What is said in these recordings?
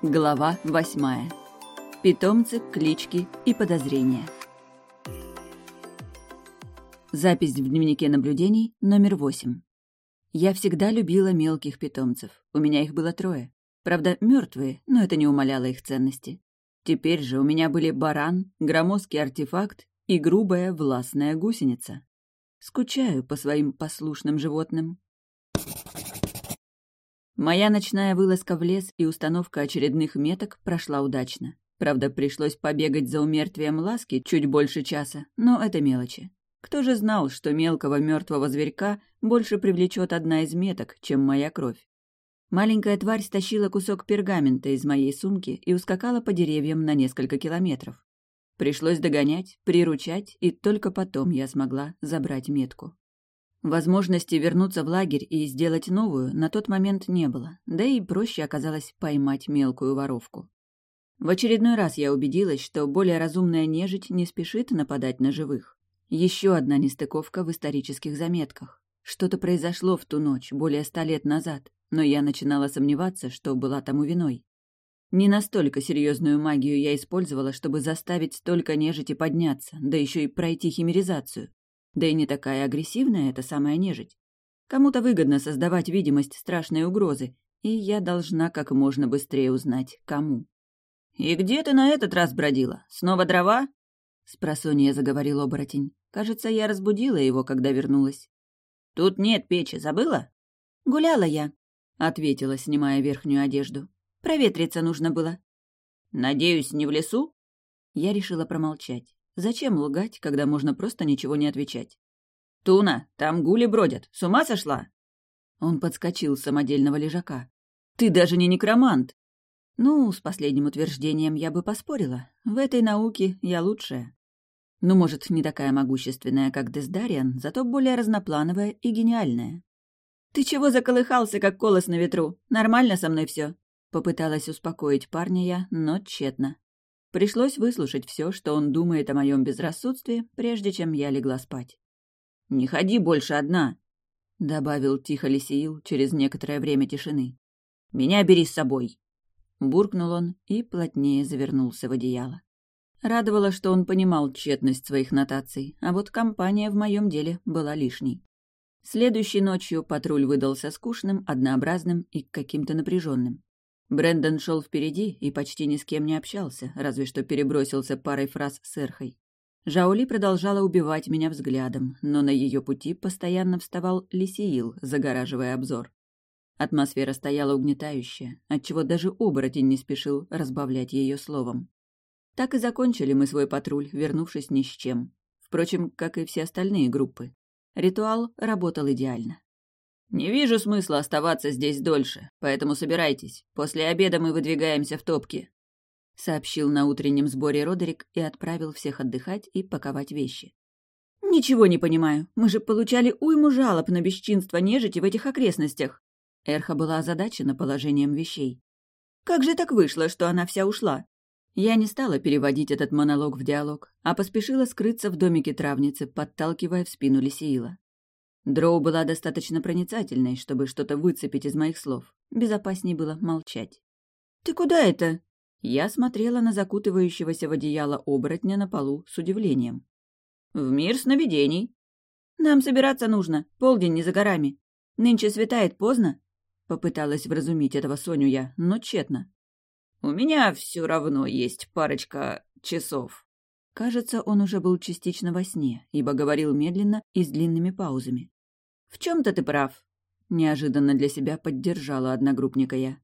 Глава восьмая. Питомцы, клички и подозрения. Запись в дневнике наблюдений номер восемь. Я всегда любила мелких питомцев. У меня их было трое. Правда, мертвые, но это не умаляло их ценности. Теперь же у меня были баран, громоздкий артефакт и грубая властная гусеница. Скучаю по своим послушным животным. Моя ночная вылазка в лес и установка очередных меток прошла удачно. Правда, пришлось побегать за умертвием ласки чуть больше часа, но это мелочи. Кто же знал, что мелкого мертвого зверька больше привлечет одна из меток, чем моя кровь? Маленькая тварь стащила кусок пергамента из моей сумки и ускакала по деревьям на несколько километров. Пришлось догонять, приручать, и только потом я смогла забрать метку. Возможности вернуться в лагерь и сделать новую на тот момент не было, да и проще оказалось поймать мелкую воровку. В очередной раз я убедилась, что более разумная нежить не спешит нападать на живых. Еще одна нестыковка в исторических заметках. Что-то произошло в ту ночь, более ста лет назад, но я начинала сомневаться, что была тому виной. Не настолько серьезную магию я использовала, чтобы заставить столько нежити подняться, да еще и пройти химеризацию. Да и не такая агрессивная эта самая нежить. Кому-то выгодно создавать видимость страшной угрозы, и я должна как можно быстрее узнать, кому. «И где ты на этот раз бродила? Снова дрова?» Спросонья заговорил оборотень. Кажется, я разбудила его, когда вернулась. «Тут нет печи, забыла?» «Гуляла я», — ответила, снимая верхнюю одежду. «Проветриться нужно было». «Надеюсь, не в лесу?» Я решила промолчать. Зачем лгать, когда можно просто ничего не отвечать? «Туна, там гули бродят. С ума сошла?» Он подскочил с самодельного лежака. «Ты даже не некромант!» Ну, с последним утверждением я бы поспорила. В этой науке я лучшая. Ну, может, не такая могущественная, как Дездариан, зато более разноплановая и гениальная. «Ты чего заколыхался, как колос на ветру? Нормально со мной все? Попыталась успокоить парня я, но тщетно. Пришлось выслушать все, что он думает о моем безрассудстве, прежде чем я легла спать. «Не ходи больше одна», — добавил тихо Лисиил через некоторое время тишины. «Меня бери с собой», — буркнул он и плотнее завернулся в одеяло. Радовало, что он понимал тщетность своих нотаций, а вот компания в моем деле была лишней. Следующей ночью патруль выдался скучным, однообразным и каким-то напряженным. Брэндон шел впереди и почти ни с кем не общался, разве что перебросился парой фраз с Эрхой. Жаули продолжала убивать меня взглядом, но на ее пути постоянно вставал Лисиил, загораживая обзор. Атмосфера стояла угнетающая, отчего даже оборотень не спешил разбавлять ее словом. Так и закончили мы свой патруль, вернувшись ни с чем. Впрочем, как и все остальные группы. Ритуал работал идеально. «Не вижу смысла оставаться здесь дольше, поэтому собирайтесь. После обеда мы выдвигаемся в топки», — сообщил на утреннем сборе Родерик и отправил всех отдыхать и паковать вещи. «Ничего не понимаю. Мы же получали уйму жалоб на бесчинство нежити в этих окрестностях». Эрха была озадачена положением вещей. «Как же так вышло, что она вся ушла?» Я не стала переводить этот монолог в диалог, а поспешила скрыться в домике травницы, подталкивая в спину Лисиила. Дроу была достаточно проницательной, чтобы что-то выцепить из моих слов. Безопасней было молчать. «Ты куда это?» Я смотрела на закутывающегося в одеяло оборотня на полу с удивлением. «В мир сновидений». «Нам собираться нужно. Полдень не за горами. Нынче светает поздно». Попыталась вразумить этого Соню я, но тщетно. «У меня все равно есть парочка часов». Кажется, он уже был частично во сне, ибо говорил медленно и с длинными паузами. «В чем-то ты прав», — неожиданно для себя поддержала одногруппника я.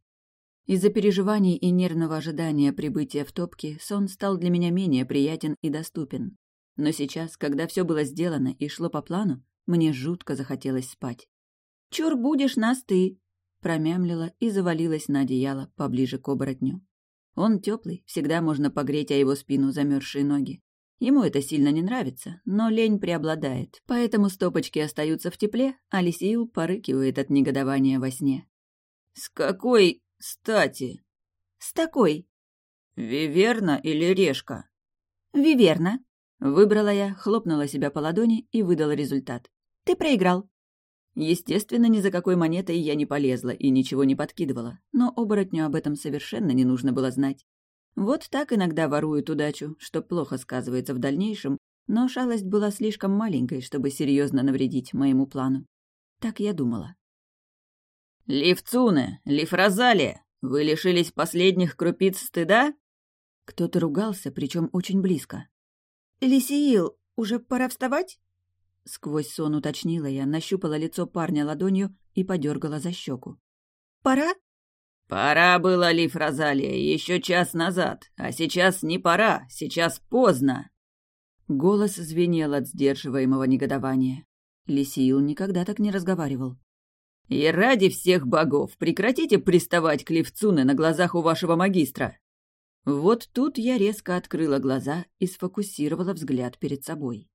Из-за переживаний и нервного ожидания прибытия в топки сон стал для меня менее приятен и доступен. Но сейчас, когда все было сделано и шло по плану, мне жутко захотелось спать. «Чур будешь нас ты!» — промямлила и завалилась на одеяло поближе к оборотню. Он теплый, всегда можно погреть о его спину замерзшие ноги. Ему это сильно не нравится, но лень преобладает, поэтому стопочки остаются в тепле, а Лисиил порыкивает от негодования во сне. «С какой стати?» «С такой». «Виверна или решка?» «Виверна», — выбрала я, хлопнула себя по ладони и выдала результат. «Ты проиграл». Естественно, ни за какой монетой я не полезла и ничего не подкидывала, но оборотню об этом совершенно не нужно было знать. Вот так иногда воруют удачу, что плохо сказывается в дальнейшем, но шалость была слишком маленькой, чтобы серьезно навредить моему плану. Так я думала. «Ливцуне! Лифразалия! Вы лишились последних крупиц стыда?» Кто-то ругался, причем очень близко. «Лисиил, уже пора вставать?» Сквозь сон уточнила я, нащупала лицо парня ладонью и подергала за щеку. «Пора?» «Пора было, Лиф Розалия, еще час назад, а сейчас не пора, сейчас поздно!» Голос звенел от сдерживаемого негодования. Лисиил никогда так не разговаривал. «И ради всех богов прекратите приставать к Левцуне на глазах у вашего магистра!» Вот тут я резко открыла глаза и сфокусировала взгляд перед собой.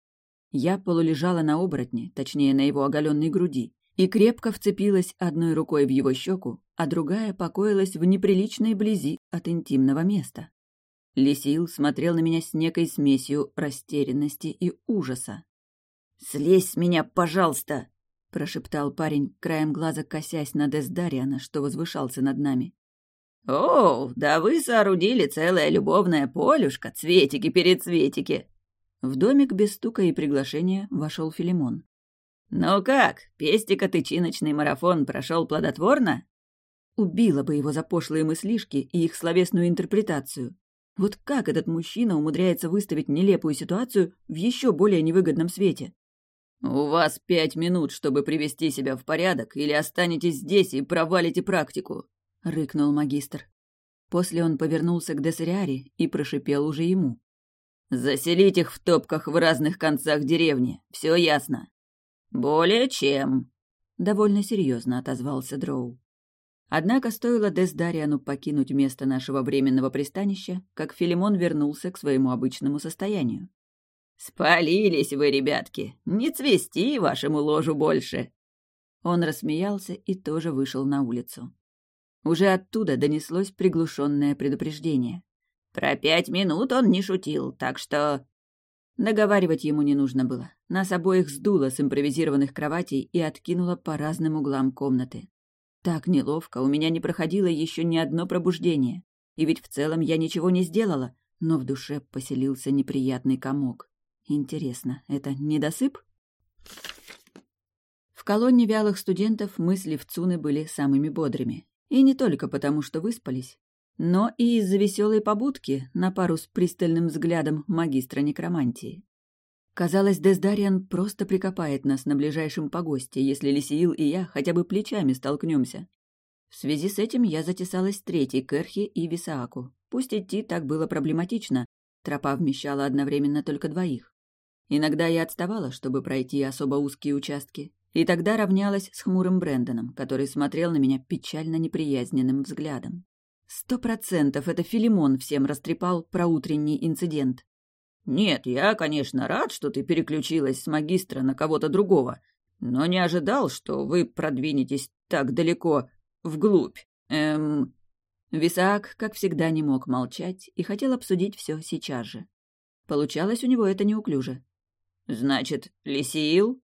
Я полулежала на оборотне, точнее, на его оголенной груди, и крепко вцепилась одной рукой в его щеку, а другая покоилась в неприличной близи от интимного места. Лисил смотрел на меня с некой смесью растерянности и ужаса. «Слезь с меня, пожалуйста!» — прошептал парень, краем глаза косясь на Дездариана, что возвышался над нами. «О, да вы соорудили целое любовное полюшко, цветики-перецветики!» В домик без стука и приглашения вошел Филимон. «Ну как, пестико-тычиночный марафон прошел плодотворно?» Убила бы его за пошлые мыслишки и их словесную интерпретацию. Вот как этот мужчина умудряется выставить нелепую ситуацию в еще более невыгодном свете? «У вас пять минут, чтобы привести себя в порядок, или останетесь здесь и провалите практику», — рыкнул магистр. После он повернулся к Десериаре и прошипел уже ему. «Заселить их в топках в разных концах деревни, все ясно». «Более чем», — довольно серьезно отозвался Дроу. Однако стоило Десдариану покинуть место нашего временного пристанища, как Филимон вернулся к своему обычному состоянию. «Спалились вы, ребятки! Не цвести вашему ложу больше!» Он рассмеялся и тоже вышел на улицу. Уже оттуда донеслось приглушенное предупреждение. «Про пять минут он не шутил, так что...» Договаривать ему не нужно было. Нас обоих сдуло с импровизированных кроватей и откинуло по разным углам комнаты. Так неловко, у меня не проходило еще ни одно пробуждение. И ведь в целом я ничего не сделала, но в душе поселился неприятный комок. Интересно, это недосып? В колонне вялых студентов мысли в Цуны были самыми бодрыми. И не только потому, что выспались, но и из-за веселой побудки на пару с пристальным взглядом магистра некромантии. Казалось, Дездариан просто прикопает нас на ближайшем погосте, если Лисиил и я хотя бы плечами столкнемся. В связи с этим я затесалась третьей к Эрхе и Висааку. Пусть идти так было проблематично, тропа вмещала одновременно только двоих. Иногда я отставала, чтобы пройти особо узкие участки, и тогда равнялась с хмурым Брэндоном, который смотрел на меня печально неприязненным взглядом. Сто процентов это Филимон всем растрепал про утренний инцидент. «Нет, я, конечно, рад, что ты переключилась с магистра на кого-то другого, но не ожидал, что вы продвинетесь так далеко вглубь. Эм...» Висаак, как всегда, не мог молчать и хотел обсудить все сейчас же. Получалось у него это неуклюже. «Значит, Лисиил?»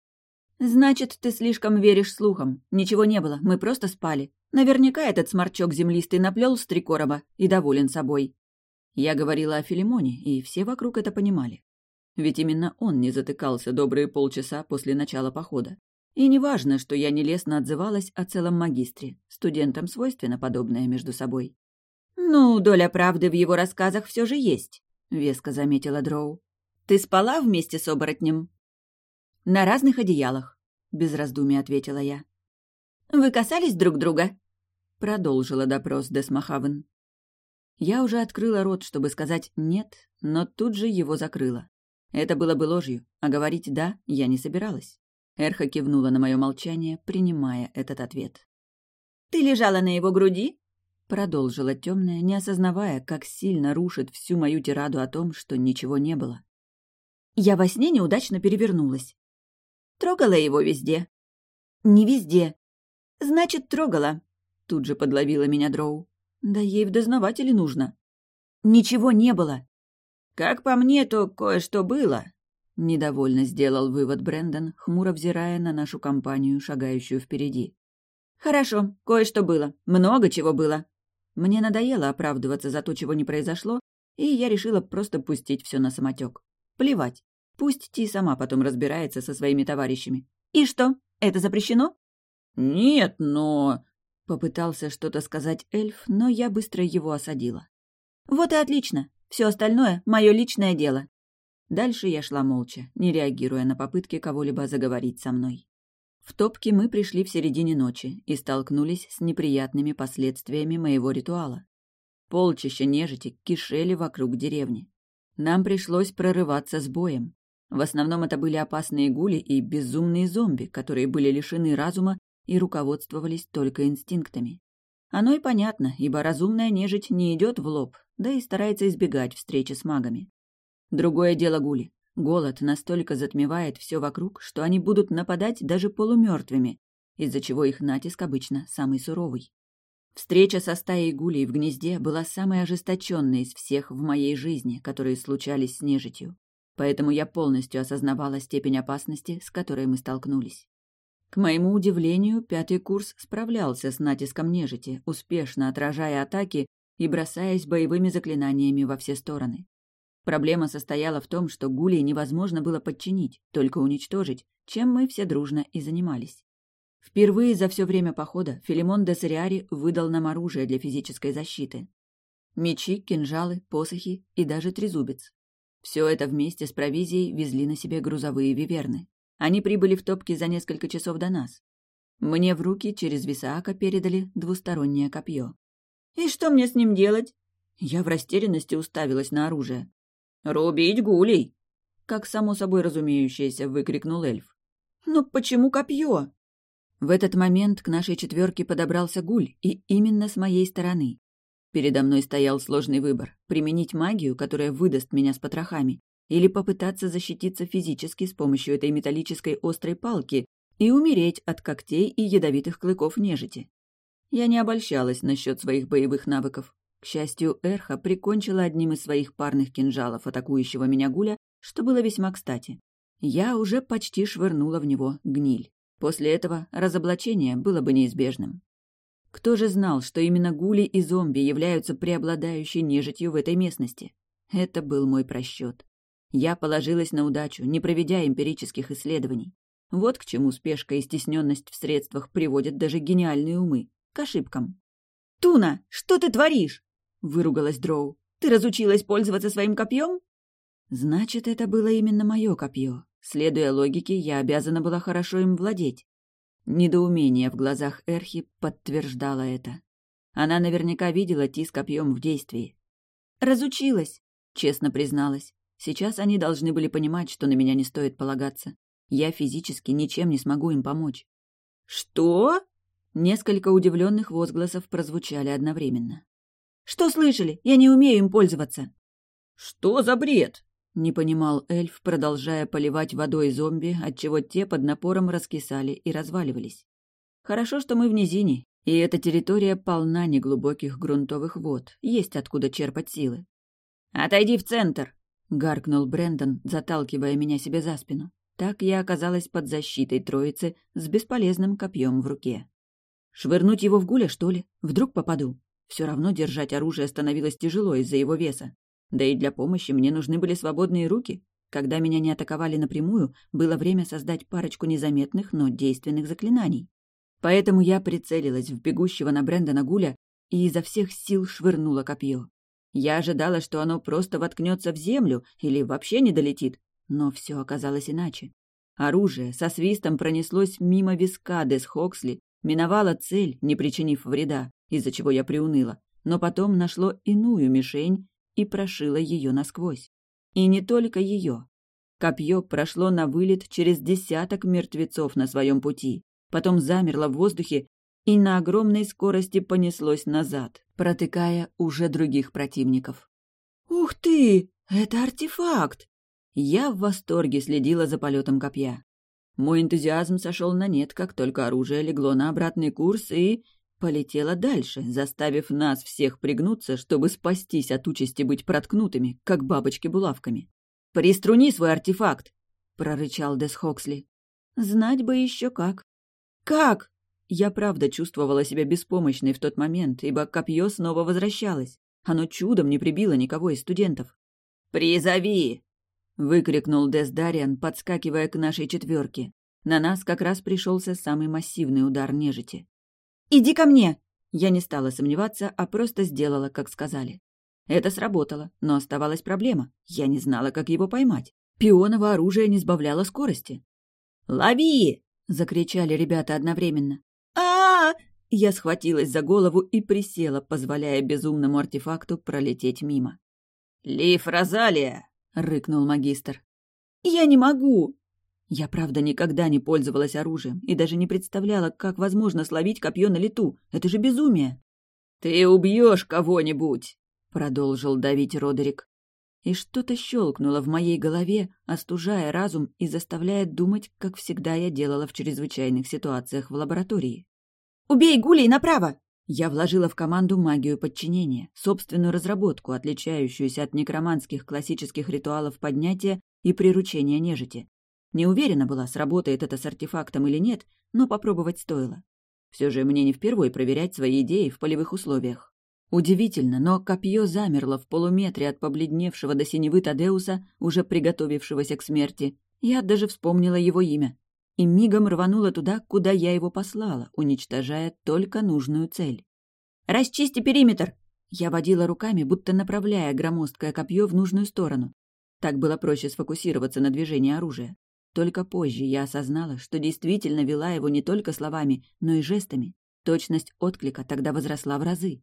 «Значит, ты слишком веришь слухам. Ничего не было, мы просто спали. Наверняка этот сморчок землистый наплел с три короба и доволен собой». Я говорила о Филимоне, и все вокруг это понимали. Ведь именно он не затыкался добрые полчаса после начала похода. И неважно, что я нелестно отзывалась о целом магистре. Студентам свойственно подобное между собой. «Ну, доля правды в его рассказах все же есть», — веско заметила Дроу. Ты спала вместе с оборотнем?» «На разных одеялах», — без раздумий ответила я. «Вы касались друг друга?» — продолжила допрос Десмахавен. Я уже открыла рот, чтобы сказать «нет», но тут же его закрыла. Это было бы ложью, а говорить «да» я не собиралась. Эрха кивнула на мое молчание, принимая этот ответ. «Ты лежала на его груди?» Продолжила темная, не осознавая, как сильно рушит всю мою тираду о том, что ничего не было. Я во сне неудачно перевернулась. Трогала его везде. Не везде. Значит, трогала. Тут же подловила меня Дроу. Да ей в дознаватели нужно. Ничего не было. Как по мне, то кое-что было. — недовольно сделал вывод Брэндон, хмуро взирая на нашу компанию, шагающую впереди. «Хорошо, кое-что было. Много чего было». Мне надоело оправдываться за то, чего не произошло, и я решила просто пустить все на самотек. Плевать. Пусть Ти сама потом разбирается со своими товарищами. «И что, это запрещено?» «Нет, но...» — попытался что-то сказать эльф, но я быстро его осадила. «Вот и отлично. Все остальное — мое личное дело». Дальше я шла молча, не реагируя на попытки кого-либо заговорить со мной. В топке мы пришли в середине ночи и столкнулись с неприятными последствиями моего ритуала. Полчища нежити кишели вокруг деревни. Нам пришлось прорываться с боем. В основном это были опасные гули и безумные зомби, которые были лишены разума и руководствовались только инстинктами. Оно и понятно, ибо разумная нежить не идет в лоб, да и старается избегать встречи с магами. Другое дело гули. Голод настолько затмевает все вокруг, что они будут нападать даже полумертвыми, из-за чего их натиск обычно самый суровый. Встреча со стаей гулей в гнезде была самой ожесточенной из всех в моей жизни, которые случались с нежитью. Поэтому я полностью осознавала степень опасности, с которой мы столкнулись. К моему удивлению, пятый курс справлялся с натиском нежити, успешно отражая атаки и бросаясь боевыми заклинаниями во все стороны. Проблема состояла в том, что гулей невозможно было подчинить, только уничтожить, чем мы все дружно и занимались. Впервые за все время похода Филимон де Сориари выдал нам оружие для физической защиты. Мечи, кинжалы, посохи и даже трезубец. Все это вместе с провизией везли на себе грузовые виверны. Они прибыли в топки за несколько часов до нас. Мне в руки через Висаака передали двустороннее копье. «И что мне с ним делать?» Я в растерянности уставилась на оружие. «Рубить гулей!» Как само собой разумеющееся, выкрикнул эльф. «Но почему копье?» В этот момент к нашей четверке подобрался гуль, и именно с моей стороны. Передо мной стоял сложный выбор — применить магию, которая выдаст меня с потрохами, или попытаться защититься физически с помощью этой металлической острой палки и умереть от когтей и ядовитых клыков нежити. Я не обольщалась насчет своих боевых навыков. К счастью, Эрха прикончила одним из своих парных кинжалов атакующего меня гуля, что было весьма кстати. Я уже почти швырнула в него гниль. После этого разоблачение было бы неизбежным. Кто же знал, что именно гули и зомби являются преобладающей нежитью в этой местности? Это был мой просчет. Я положилась на удачу, не проведя эмпирических исследований. Вот к чему спешка и стесненность в средствах приводят даже гениальные умы. К ошибкам. «Туна, что ты творишь?» — выругалась Дроу. «Ты разучилась пользоваться своим копьем?» Значит, это было именно мое копье. Следуя логике, я обязана была хорошо им владеть. Недоумение в глазах Эрхи подтверждало это. Она наверняка видела Ти с копьем в действии. «Разучилась», — честно призналась. Сейчас они должны были понимать, что на меня не стоит полагаться. Я физически ничем не смогу им помочь. «Что?» Несколько удивленных возгласов прозвучали одновременно. «Что слышали? Я не умею им пользоваться!» «Что за бред?» Не понимал эльф, продолжая поливать водой зомби, отчего те под напором раскисали и разваливались. Хорошо, что мы в низине, и эта территория полна неглубоких грунтовых вод, есть откуда черпать силы. «Отойди в центр!» — гаркнул Брендон, заталкивая меня себе за спину. Так я оказалась под защитой троицы с бесполезным копьем в руке. Швырнуть его в гуля, что ли? Вдруг попаду? Все равно держать оружие становилось тяжело из-за его веса. Да и для помощи мне нужны были свободные руки. Когда меня не атаковали напрямую, было время создать парочку незаметных, но действенных заклинаний. Поэтому я прицелилась в бегущего на Брэндона Гуля и изо всех сил швырнула копье. Я ожидала, что оно просто воткнется в землю или вообще не долетит, но все оказалось иначе. Оружие со свистом пронеслось мимо виска Дес Хоксли, миновало цель, не причинив вреда, из-за чего я приуныла, но потом нашло иную мишень и прошила ее насквозь. И не только ее. Копье прошло на вылет через десяток мертвецов на своем пути, потом замерло в воздухе и на огромной скорости понеслось назад, протыкая уже других противников. «Ух ты! Это артефакт!» Я в восторге следила за полетом копья. Мой энтузиазм сошел на нет, как только оружие легло на обратный курс и полетела дальше, заставив нас всех пригнуться, чтобы спастись от участи быть проткнутыми, как бабочки булавками. «Приструни свой артефакт!» — прорычал Дес Хоксли. «Знать бы еще как». «Как?» Я правда чувствовала себя беспомощной в тот момент, ибо копье снова возвращалось. Оно чудом не прибило никого из студентов. «Призови!» — выкрикнул Дес Дариан, подскакивая к нашей четверке. На нас как раз пришелся самый массивный удар нежити. «Иди ко мне!» Я не стала сомневаться, а просто сделала, как сказали. Это сработало, но оставалась проблема. Я не знала, как его поймать. Пионово оружие не сбавляло скорости. «Лови!» — закричали ребята одновременно. Я схватилась за голову и присела, позволяя безумному артефакту пролететь мимо. «Лив Розалия!» — рыкнул магистр. «Я не могу!» Я, правда, никогда не пользовалась оружием и даже не представляла, как возможно словить копье на лету. Это же безумие. «Ты убьешь кого-нибудь!» — продолжил давить Родерик. И что-то щелкнуло в моей голове, остужая разум и заставляя думать, как всегда я делала в чрезвычайных ситуациях в лаборатории. «Убей гулей направо!» Я вложила в команду магию подчинения, собственную разработку, отличающуюся от некроманских классических ритуалов поднятия и приручения нежити. Не уверена была, сработает это с артефактом или нет, но попробовать стоило. Все же мне не впервой проверять свои идеи в полевых условиях. Удивительно, но копье замерло в полуметре от побледневшего до синевы Тадеуса, уже приготовившегося к смерти. Я даже вспомнила его имя. И мигом рванула туда, куда я его послала, уничтожая только нужную цель. «Расчисти периметр!» Я водила руками, будто направляя громоздкое копье в нужную сторону. Так было проще сфокусироваться на движении оружия. Только позже я осознала, что действительно вела его не только словами, но и жестами. Точность отклика тогда возросла в разы.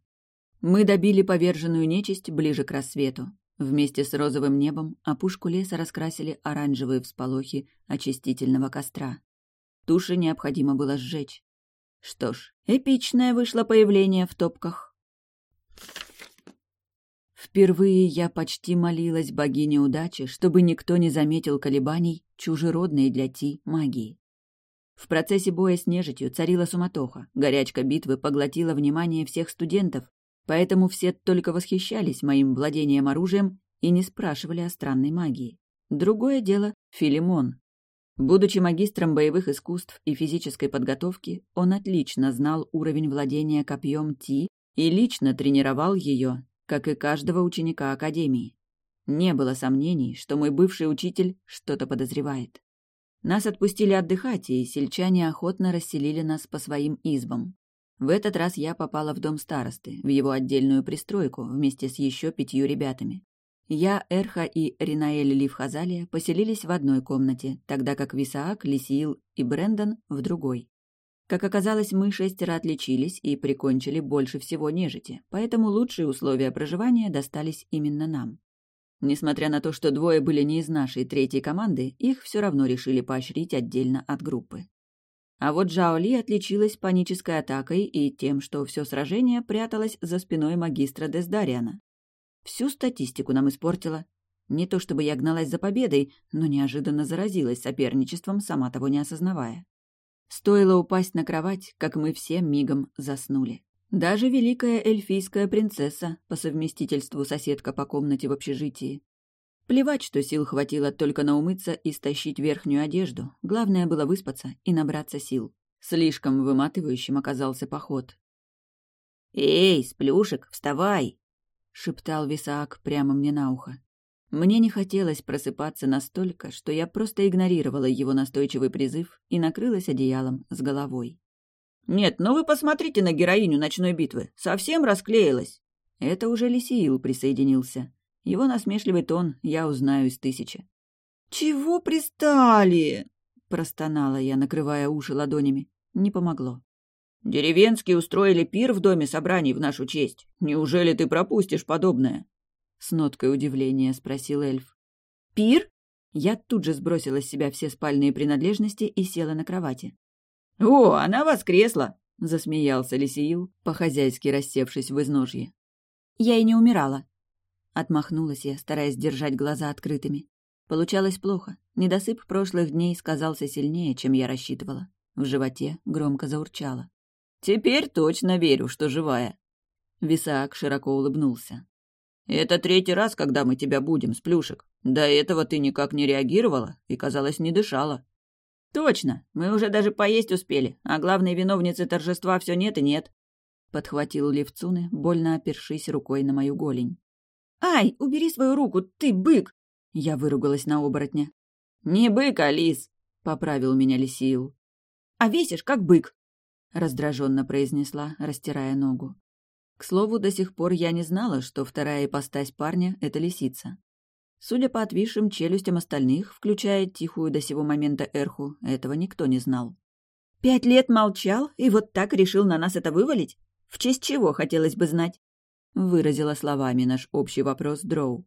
Мы добили поверженную нечисть ближе к рассвету. Вместе с розовым небом опушку леса раскрасили оранжевые всполохи очистительного костра. Туши необходимо было сжечь. Что ж, эпичное вышло появление в топках. Впервые я почти молилась богине удачи, чтобы никто не заметил колебаний чужеродной для Ти магии. В процессе боя с нежитью царила суматоха, горячка битвы поглотила внимание всех студентов, поэтому все только восхищались моим владением оружием и не спрашивали о странной магии. Другое дело — Филимон. Будучи магистром боевых искусств и физической подготовки, он отлично знал уровень владения копьем Ти и лично тренировал ее как и каждого ученика Академии. Не было сомнений, что мой бывший учитель что-то подозревает. Нас отпустили отдыхать, и сельчане охотно расселили нас по своим избам. В этот раз я попала в дом старосты, в его отдельную пристройку, вместе с еще пятью ребятами. Я, Эрха и Ринаэль Ливхазалия поселились в одной комнате, тогда как Висаак, Лисиил и Брендон — в другой. Как оказалось, мы шестеро отличились и прикончили больше всего нежити, поэтому лучшие условия проживания достались именно нам. Несмотря на то, что двое были не из нашей третьей команды, их все равно решили поощрить отдельно от группы. А вот Джао Ли отличилась панической атакой и тем, что все сражение пряталось за спиной магистра Дездариана. Всю статистику нам испортила. Не то чтобы я гналась за победой, но неожиданно заразилась соперничеством, сама того не осознавая. Стоило упасть на кровать, как мы все мигом заснули. Даже великая эльфийская принцесса, по совместительству соседка по комнате в общежитии. Плевать, что сил хватило только на умыться и стащить верхнюю одежду. Главное было выспаться и набраться сил. Слишком выматывающим оказался поход. «Эй, сплюшек, вставай!» — шептал Висаак прямо мне на ухо. Мне не хотелось просыпаться настолько, что я просто игнорировала его настойчивый призыв и накрылась одеялом с головой. «Нет, ну вы посмотрите на героиню ночной битвы. Совсем расклеилась!» Это уже Лисиил присоединился. Его насмешливый тон я узнаю из тысячи. «Чего пристали?» — простонала я, накрывая уши ладонями. Не помогло. «Деревенские устроили пир в доме собраний в нашу честь. Неужели ты пропустишь подобное?» с ноткой удивления спросил эльф. «Пир?» Я тут же сбросила с себя все спальные принадлежности и села на кровати. «О, она воскресла!» — засмеялся Лисиил, по-хозяйски рассевшись в изножье. «Я и не умирала». Отмахнулась я, стараясь держать глаза открытыми. Получалось плохо. Недосып прошлых дней сказался сильнее, чем я рассчитывала. В животе громко заурчало. «Теперь точно верю, что живая». Висаак широко улыбнулся. Это третий раз, когда мы тебя будем, Сплюшек. До этого ты никак не реагировала и, казалось, не дышала». «Точно. Мы уже даже поесть успели, а главной виновницы торжества все нет и нет», — подхватил Левцуны, больно опершись рукой на мою голень. «Ай, убери свою руку, ты бык!» Я выругалась на оборотня. «Не бык, а лис», — поправил меня Лисиил. «А весишь, как бык», — раздраженно произнесла, растирая ногу. К слову, до сих пор я не знала, что вторая ипостась парня — это лисица. Судя по отвисшим челюстям остальных, включая тихую до сего момента Эрху, этого никто не знал. «Пять лет молчал и вот так решил на нас это вывалить? В честь чего, хотелось бы знать?» — выразила словами наш общий вопрос Дроу.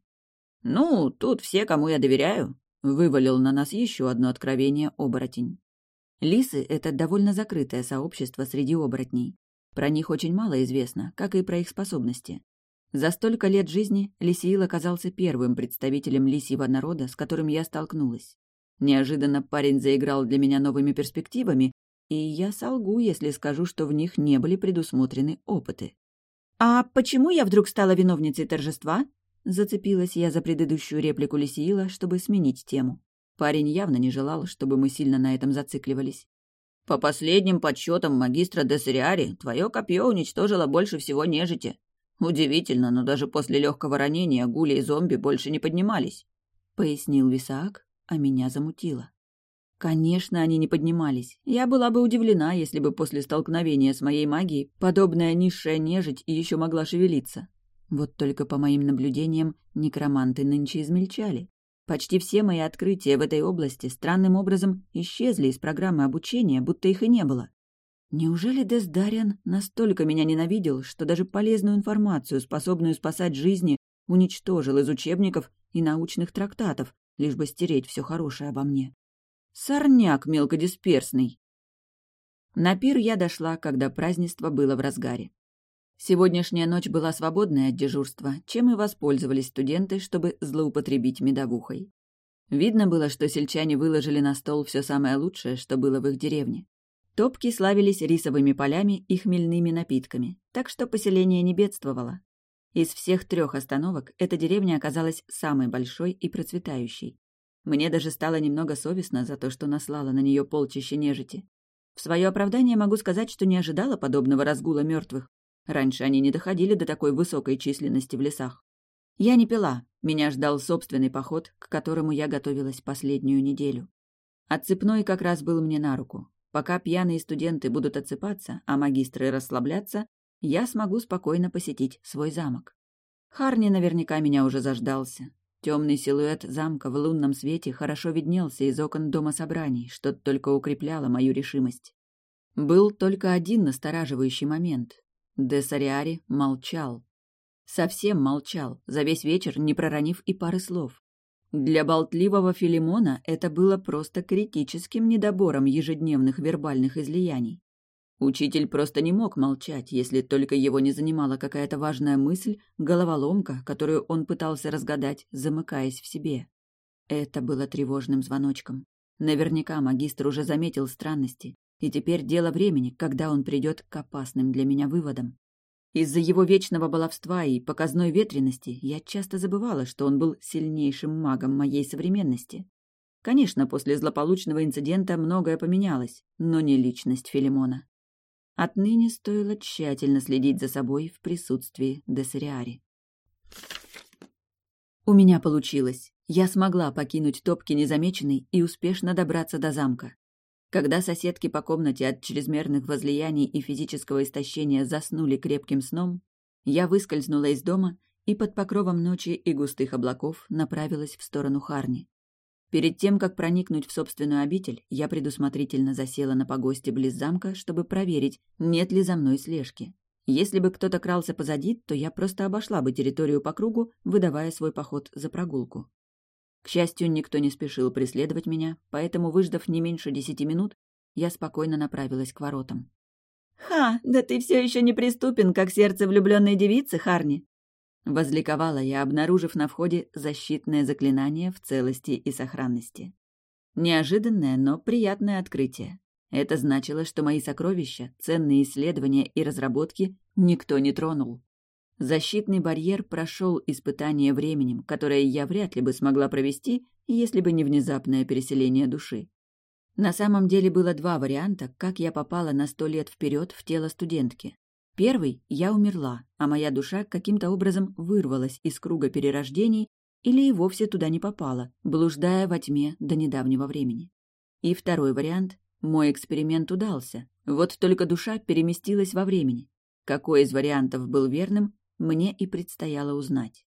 «Ну, тут все, кому я доверяю», — вывалил на нас еще одно откровение оборотень. Лисы — это довольно закрытое сообщество среди оборотней. Про них очень мало известно, как и про их способности. За столько лет жизни Лисиил оказался первым представителем лисьего народа, с которым я столкнулась. Неожиданно парень заиграл для меня новыми перспективами, и я солгу, если скажу, что в них не были предусмотрены опыты. «А почему я вдруг стала виновницей торжества?» Зацепилась я за предыдущую реплику Лисиила, чтобы сменить тему. Парень явно не желал, чтобы мы сильно на этом зацикливались. «По последним подсчетам магистра Десериари, твое копье уничтожило больше всего нежити. Удивительно, но даже после легкого ранения гули и зомби больше не поднимались», — пояснил Висаак, а меня замутило. Конечно, они не поднимались. Я была бы удивлена, если бы после столкновения с моей магией подобная низшая нежить еще могла шевелиться. Вот только по моим наблюдениям некроманты нынче измельчали. Почти все мои открытия в этой области странным образом исчезли из программы обучения, будто их и не было. Неужели Дездариан настолько меня ненавидел, что даже полезную информацию, способную спасать жизни, уничтожил из учебников и научных трактатов, лишь бы стереть все хорошее обо мне? Сорняк мелкодисперсный. На пир я дошла, когда празднество было в разгаре. Сегодняшняя ночь была свободная от дежурства, чем и воспользовались студенты, чтобы злоупотребить медовухой. Видно было, что сельчане выложили на стол все самое лучшее, что было в их деревне. Топки славились рисовыми полями и хмельными напитками, так что поселение не бедствовало. Из всех трех остановок эта деревня оказалась самой большой и процветающей. Мне даже стало немного совестно за то, что наслала на нее полчища нежити. В свое оправдание могу сказать, что не ожидала подобного разгула мертвых. Раньше они не доходили до такой высокой численности в лесах. Я не пила, меня ждал собственный поход, к которому я готовилась последнюю неделю. Отцепной как раз был мне на руку. Пока пьяные студенты будут отсыпаться, а магистры расслабляться, я смогу спокойно посетить свой замок. Харни наверняка меня уже заждался. Темный силуэт замка в лунном свете хорошо виднелся из окон дома собраний, что только укрепляло мою решимость. Был только один настораживающий момент. Десариари молчал. Совсем молчал, за весь вечер не проронив и пары слов. Для болтливого Филимона это было просто критическим недобором ежедневных вербальных излияний. Учитель просто не мог молчать, если только его не занимала какая-то важная мысль, головоломка, которую он пытался разгадать, замыкаясь в себе. Это было тревожным звоночком. Наверняка магистр уже заметил странности, и теперь дело времени, когда он придет к опасным для меня выводам. Из-за его вечного баловства и показной ветренности я часто забывала, что он был сильнейшим магом моей современности. Конечно, после злополучного инцидента многое поменялось, но не личность Филимона. Отныне стоило тщательно следить за собой в присутствии Десериари. У меня получилось. Я смогла покинуть топки незамеченной и успешно добраться до замка. Когда соседки по комнате от чрезмерных возлияний и физического истощения заснули крепким сном, я выскользнула из дома и под покровом ночи и густых облаков направилась в сторону Харни. Перед тем, как проникнуть в собственную обитель, я предусмотрительно засела на погосте близ замка, чтобы проверить, нет ли за мной слежки. Если бы кто-то крался позади, то я просто обошла бы территорию по кругу, выдавая свой поход за прогулку. К счастью, никто не спешил преследовать меня, поэтому, выждав не меньше десяти минут, я спокойно направилась к воротам. «Ха, да ты все еще неприступен, как сердце влюбленной девицы, Харни!» Возликовала я, обнаружив на входе защитное заклинание в целости и сохранности. Неожиданное, но приятное открытие. Это значило, что мои сокровища, ценные исследования и разработки никто не тронул. Защитный барьер прошел испытание временем, которое я вряд ли бы смогла провести, если бы не внезапное переселение души. На самом деле было два варианта, как я попала на сто лет вперед в тело студентки. Первый — я умерла, а моя душа каким-то образом вырвалась из круга перерождений или и вовсе туда не попала, блуждая во тьме до недавнего времени. И второй вариант — мой эксперимент удался, вот только душа переместилась во времени. Какой из вариантов был верным, мне и предстояло узнать.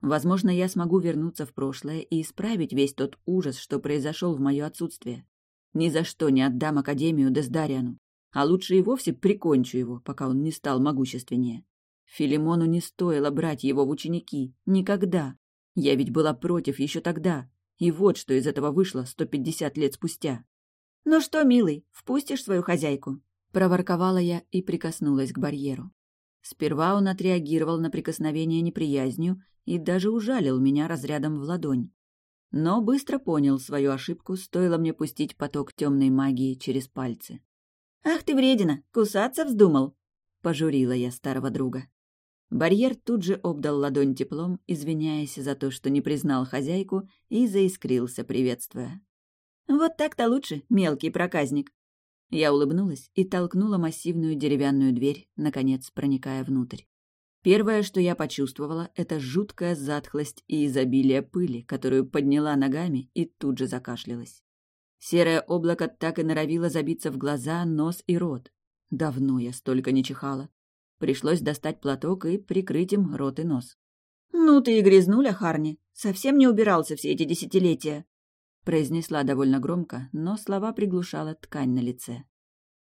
Возможно, я смогу вернуться в прошлое и исправить весь тот ужас, что произошел в мое отсутствие. Ни за что не отдам Академию Дездариану, а лучше и вовсе прикончу его, пока он не стал могущественнее. Филимону не стоило брать его в ученики. Никогда. Я ведь была против еще тогда. И вот что из этого вышло сто пятьдесят лет спустя. «Ну что, милый, впустишь свою хозяйку?» Проворковала я и прикоснулась к барьеру. Сперва он отреагировал на прикосновение неприязнью и даже ужалил меня разрядом в ладонь но быстро понял свою ошибку, стоило мне пустить поток темной магии через пальцы. «Ах ты вредина! Кусаться вздумал!» — пожурила я старого друга. Барьер тут же обдал ладонь теплом, извиняясь за то, что не признал хозяйку, и заискрился, приветствуя. «Вот так-то лучше, мелкий проказник!» Я улыбнулась и толкнула массивную деревянную дверь, наконец проникая внутрь. Первое, что я почувствовала, это жуткая затхлость и изобилие пыли, которую подняла ногами и тут же закашлялась. Серое облако так и норовило забиться в глаза, нос и рот. Давно я столько не чихала. Пришлось достать платок и прикрыть им рот и нос. «Ну ты и грязнуля, Харни. Совсем не убирался все эти десятилетия», произнесла довольно громко, но слова приглушала ткань на лице.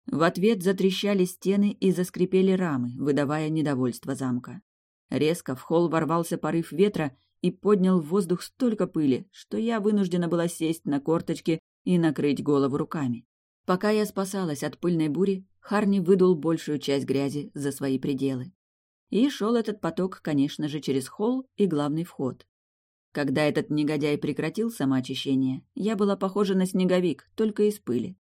В ответ затрещали стены и заскрипели рамы, выдавая недовольство замка. Резко в холл ворвался порыв ветра и поднял в воздух столько пыли, что я вынуждена была сесть на корточки и накрыть голову руками. Пока я спасалась от пыльной бури, Харни выдул большую часть грязи за свои пределы. И шел этот поток, конечно же, через холл и главный вход. Когда этот негодяй прекратил самоочищение, я была похожа на снеговик, только из пыли.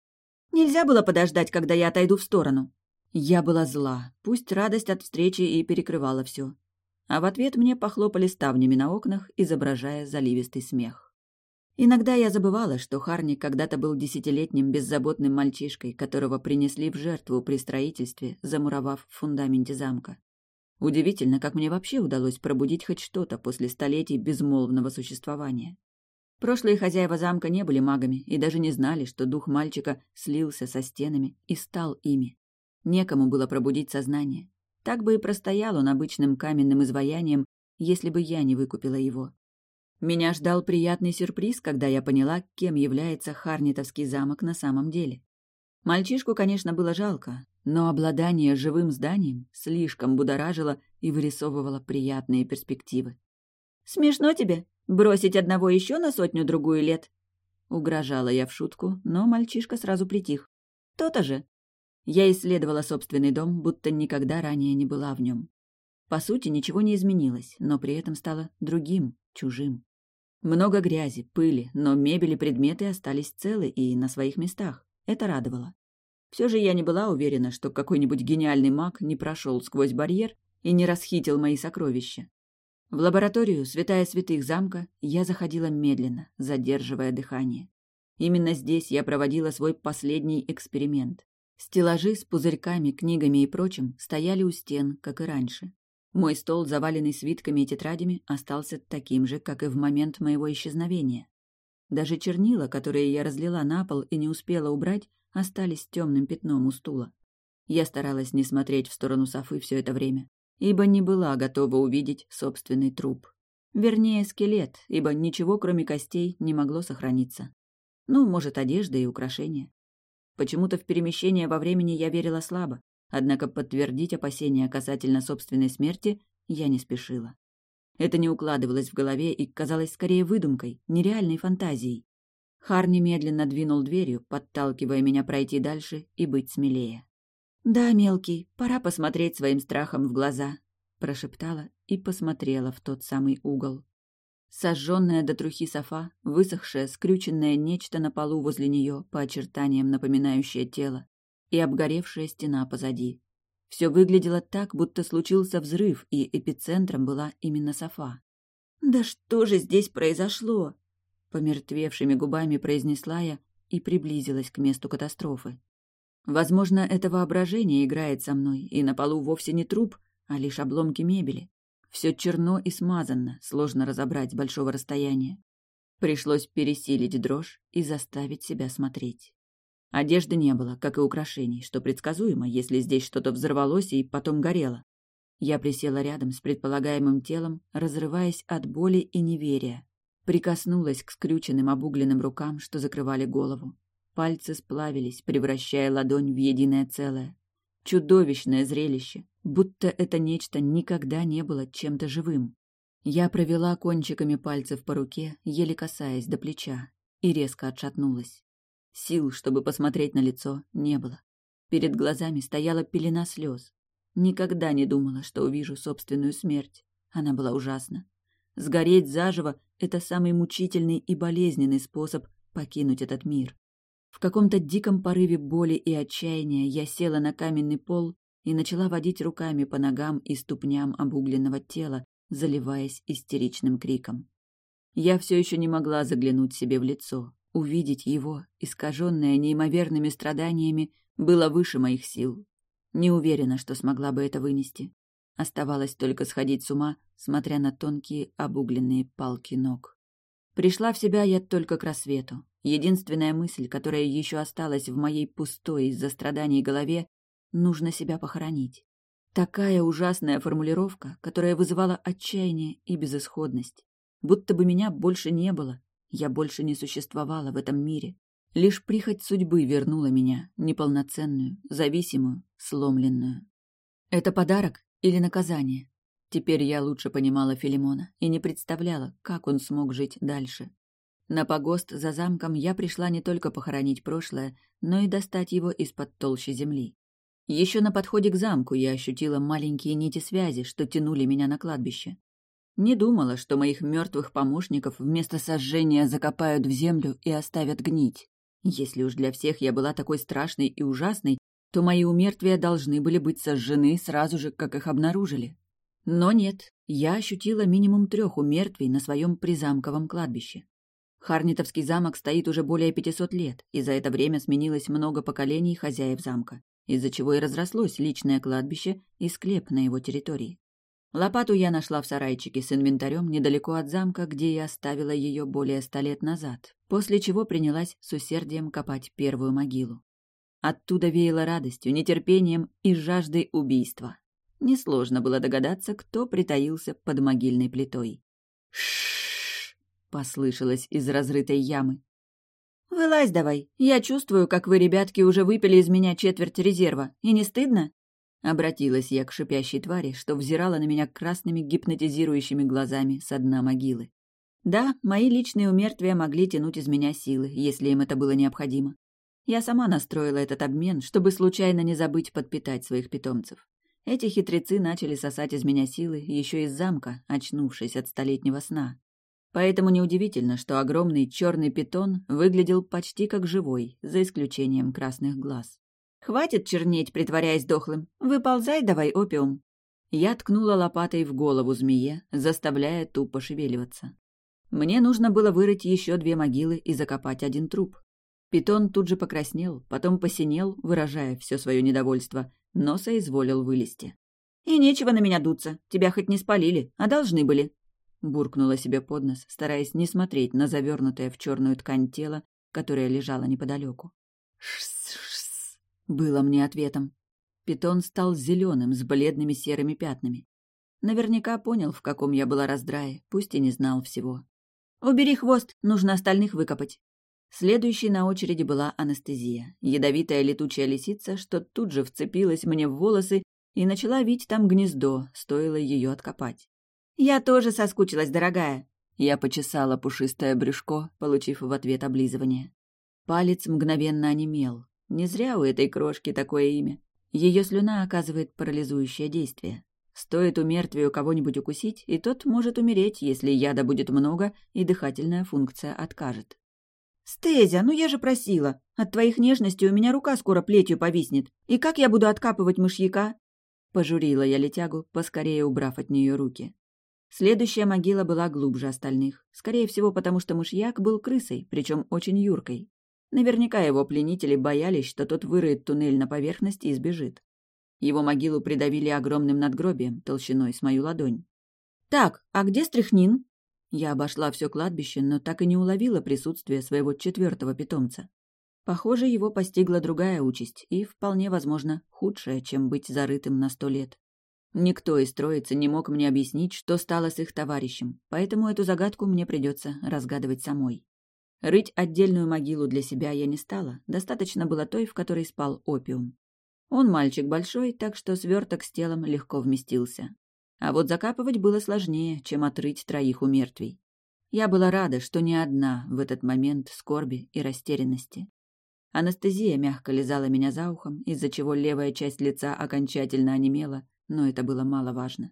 Нельзя было подождать, когда я отойду в сторону. Я была зла, пусть радость от встречи и перекрывала все. А в ответ мне похлопали ставнями на окнах, изображая заливистый смех. Иногда я забывала, что Харни когда-то был десятилетним беззаботным мальчишкой, которого принесли в жертву при строительстве, замуровав в фундаменте замка. Удивительно, как мне вообще удалось пробудить хоть что-то после столетий безмолвного существования. Прошлые хозяева замка не были магами и даже не знали, что дух мальчика слился со стенами и стал ими. Некому было пробудить сознание. Так бы и простоял он обычным каменным изваянием, если бы я не выкупила его. Меня ждал приятный сюрприз, когда я поняла, кем является Харнитовский замок на самом деле. Мальчишку, конечно, было жалко, но обладание живым зданием слишком будоражило и вырисовывало приятные перспективы. «Смешно тебе?» Бросить одного еще на сотню-другую лет?» Угрожала я в шутку, но мальчишка сразу притих. «То-то же!» Я исследовала собственный дом, будто никогда ранее не была в нем. По сути, ничего не изменилось, но при этом стало другим, чужим. Много грязи, пыли, но мебель и предметы остались целы и на своих местах. Это радовало. Все же я не была уверена, что какой-нибудь гениальный маг не прошел сквозь барьер и не расхитил мои сокровища. В лабораторию святая святых замка я заходила медленно, задерживая дыхание. Именно здесь я проводила свой последний эксперимент. Стеллажи с пузырьками, книгами и прочим стояли у стен, как и раньше. Мой стол, заваленный свитками и тетрадями, остался таким же, как и в момент моего исчезновения. Даже чернила, которые я разлила на пол и не успела убрать, остались темным пятном у стула. Я старалась не смотреть в сторону Софы все это время ибо не была готова увидеть собственный труп. Вернее, скелет, ибо ничего, кроме костей, не могло сохраниться. Ну, может, одежда и украшения. Почему-то в перемещение во времени я верила слабо, однако подтвердить опасения касательно собственной смерти я не спешила. Это не укладывалось в голове и казалось скорее выдумкой, нереальной фантазией. Харни медленно двинул дверью, подталкивая меня пройти дальше и быть смелее. «Да, мелкий, пора посмотреть своим страхом в глаза», — прошептала и посмотрела в тот самый угол. Сожженная до трухи софа, высохшее, скрюченное нечто на полу возле нее, по очертаниям напоминающее тело, и обгоревшая стена позади. Все выглядело так, будто случился взрыв, и эпицентром была именно Софа. «Да что же здесь произошло?» Помертвевшими губами произнесла я и приблизилась к месту катастрофы. Возможно, это воображение играет со мной, и на полу вовсе не труп, а лишь обломки мебели. Все черно и смазанно, сложно разобрать с большого расстояния. Пришлось пересилить дрожь и заставить себя смотреть. Одежды не было, как и украшений, что предсказуемо, если здесь что-то взорвалось и потом горело. Я присела рядом с предполагаемым телом, разрываясь от боли и неверия. Прикоснулась к скрюченным обугленным рукам, что закрывали голову. Пальцы сплавились, превращая ладонь в единое целое. Чудовищное зрелище, будто это нечто никогда не было чем-то живым. Я провела кончиками пальцев по руке, еле касаясь до плеча, и резко отшатнулась. Сил, чтобы посмотреть на лицо, не было. Перед глазами стояла пелена слез. Никогда не думала, что увижу собственную смерть. Она была ужасна. Сгореть заживо — это самый мучительный и болезненный способ покинуть этот мир. В каком-то диком порыве боли и отчаяния я села на каменный пол и начала водить руками по ногам и ступням обугленного тела, заливаясь истеричным криком. Я все еще не могла заглянуть себе в лицо. Увидеть его, искаженное неимоверными страданиями, было выше моих сил. Не уверена, что смогла бы это вынести. Оставалось только сходить с ума, смотря на тонкие обугленные палки ног. Пришла в себя я только к рассвету. Единственная мысль, которая еще осталась в моей пустой из-за страданий голове, нужно себя похоронить. Такая ужасная формулировка, которая вызывала отчаяние и безысходность. Будто бы меня больше не было, я больше не существовала в этом мире. Лишь прихоть судьбы вернула меня, неполноценную, зависимую, сломленную. Это подарок или наказание? Теперь я лучше понимала Филимона и не представляла, как он смог жить дальше. На погост за замком я пришла не только похоронить прошлое, но и достать его из-под толщи земли. Еще на подходе к замку я ощутила маленькие нити связи, что тянули меня на кладбище. Не думала, что моих мертвых помощников вместо сожжения закопают в землю и оставят гнить. Если уж для всех я была такой страшной и ужасной, то мои умертвия должны были быть сожжены сразу же, как их обнаружили. Но нет, я ощутила минимум трех умертвий на своем призамковом кладбище. Харнитовский замок стоит уже более 500 лет, и за это время сменилось много поколений хозяев замка, из-за чего и разрослось личное кладбище и склеп на его территории. Лопату я нашла в сарайчике с инвентарем недалеко от замка, где я оставила ее более ста лет назад, после чего принялась с усердием копать первую могилу. Оттуда веяло радостью, нетерпением и жаждой убийства. Несложно было догадаться, кто притаился под могильной плитой. ш послышалось из разрытой ямы. «Вылазь давай. Я чувствую, как вы, ребятки, уже выпили из меня четверть резерва. И не стыдно?» Обратилась я к шипящей твари, что взирала на меня красными гипнотизирующими глазами со дна могилы. Да, мои личные умертвия могли тянуть из меня силы, если им это было необходимо. Я сама настроила этот обмен, чтобы случайно не забыть подпитать своих питомцев. Эти хитрецы начали сосать из меня силы еще из замка, очнувшись от столетнего сна. Поэтому неудивительно, что огромный черный питон выглядел почти как живой, за исключением красных глаз. Хватит чернеть, притворяясь дохлым. Выползай давай, опиум. Я ткнула лопатой в голову змее, заставляя тупо шевеливаться. Мне нужно было вырыть еще две могилы и закопать один труп. Питон тут же покраснел, потом посинел, выражая все свое недовольство, но соизволил вылезти. «И нечего на меня дуться. Тебя хоть не спалили, а должны были». Буркнула себе под нос, стараясь не смотреть на завернутое в черную ткань тело, которое лежало неподалеку. «Шс-шс!» Было мне ответом. Питон стал зеленым с бледными серыми пятнами. Наверняка понял, в каком я была раздрае, пусть и не знал всего. «Убери хвост, нужно остальных выкопать». Следующей на очереди была анестезия, ядовитая летучая лисица, что тут же вцепилась мне в волосы и начала вить там гнездо, стоило ее откопать. «Я тоже соскучилась, дорогая!» Я почесала пушистое брюшко, получив в ответ облизывание. Палец мгновенно онемел, не зря у этой крошки такое имя. Ее слюна оказывает парализующее действие. Стоит у мертвию кого-нибудь укусить, и тот может умереть, если яда будет много и дыхательная функция откажет. «Стезя, ну я же просила. От твоих нежностей у меня рука скоро плетью повиснет. И как я буду откапывать мышьяка?» Пожурила я летягу, поскорее убрав от нее руки. Следующая могила была глубже остальных, скорее всего, потому что мышьяк был крысой, причем очень юркой. Наверняка его пленители боялись, что тот выроет туннель на поверхности и сбежит. Его могилу придавили огромным надгробием, толщиной с мою ладонь. «Так, а где стряхнин?» Я обошла все кладбище, но так и не уловила присутствие своего четвертого питомца. Похоже, его постигла другая участь, и, вполне возможно, худшая, чем быть зарытым на сто лет. Никто из троицы не мог мне объяснить, что стало с их товарищем, поэтому эту загадку мне придется разгадывать самой. Рыть отдельную могилу для себя я не стала, достаточно было той, в которой спал опиум. Он мальчик большой, так что сверток с телом легко вместился. А вот закапывать было сложнее, чем отрыть троих у мертвей. Я была рада, что не одна в этот момент скорби и растерянности. Анестезия мягко лизала меня за ухом, из-за чего левая часть лица окончательно онемела, но это было маловажно.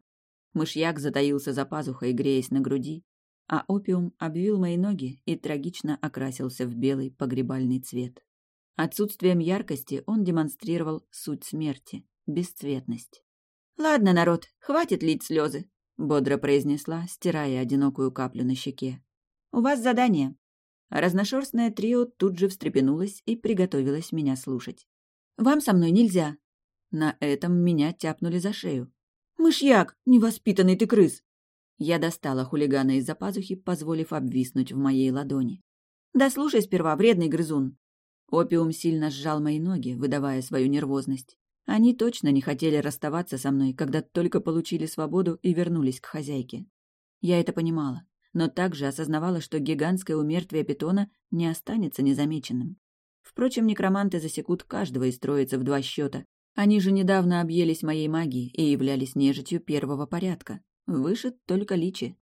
Мышьяк затаился за пазухой, греясь на груди, а опиум обвил мои ноги и трагично окрасился в белый погребальный цвет. Отсутствием яркости он демонстрировал суть смерти — бесцветность. «Ладно, народ, хватит лить слезы», — бодро произнесла, стирая одинокую каплю на щеке. «У вас задание». Разношерстное трио тут же встрепенулось и приготовилось меня слушать. «Вам со мной нельзя». На этом меня тяпнули за шею. «Мышьяк, невоспитанный ты крыс!» Я достала хулигана из-за пазухи, позволив обвиснуть в моей ладони. «Да слушай сперва, вредный грызун!» Опиум сильно сжал мои ноги, выдавая свою нервозность. Они точно не хотели расставаться со мной, когда только получили свободу и вернулись к хозяйке. Я это понимала, но также осознавала, что гигантское умертвие питона не останется незамеченным. Впрочем, некроманты засекут каждого из троицы в два счета. Они же недавно объелись моей магией и являлись нежитью первого порядка. Выше только личи.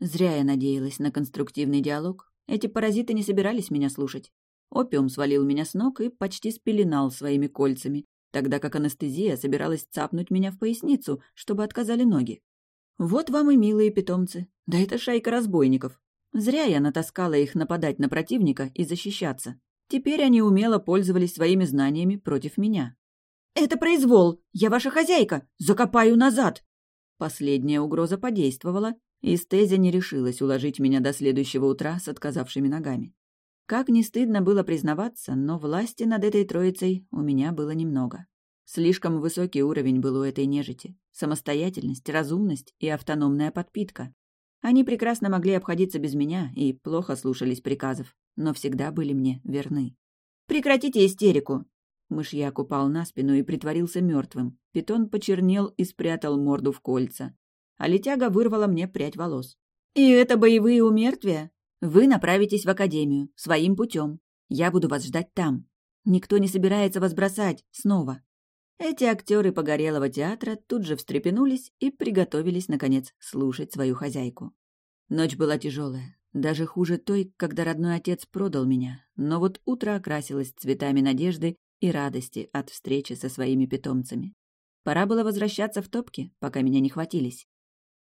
Зря я надеялась на конструктивный диалог. Эти паразиты не собирались меня слушать. Опиум свалил меня с ног и почти спеленал своими кольцами, тогда как анестезия собиралась цапнуть меня в поясницу, чтобы отказали ноги. Вот вам и милые питомцы. Да это шайка разбойников. Зря я натаскала их нападать на противника и защищаться. Теперь они умело пользовались своими знаниями против меня. «Это произвол! Я ваша хозяйка! Закопаю назад!» Последняя угроза подействовала, и Стезя не решилась уложить меня до следующего утра с отказавшими ногами. Как не стыдно было признаваться, но власти над этой троицей у меня было немного. Слишком высокий уровень был у этой нежити. Самостоятельность, разумность и автономная подпитка. Они прекрасно могли обходиться без меня и плохо слушались приказов, но всегда были мне верны. «Прекратите истерику!» Мышьяк упал на спину и притворился мертвым. Питон почернел и спрятал морду в кольца. А летяга вырвала мне прядь волос. «И это боевые умертвия? Вы направитесь в академию, своим путем. Я буду вас ждать там. Никто не собирается вас бросать снова». Эти актеры погорелого театра тут же встрепенулись и приготовились, наконец, слушать свою хозяйку. Ночь была тяжелая, даже хуже той, когда родной отец продал меня, но вот утро окрасилось цветами надежды и радости от встречи со своими питомцами. Пора было возвращаться в топки, пока меня не хватились.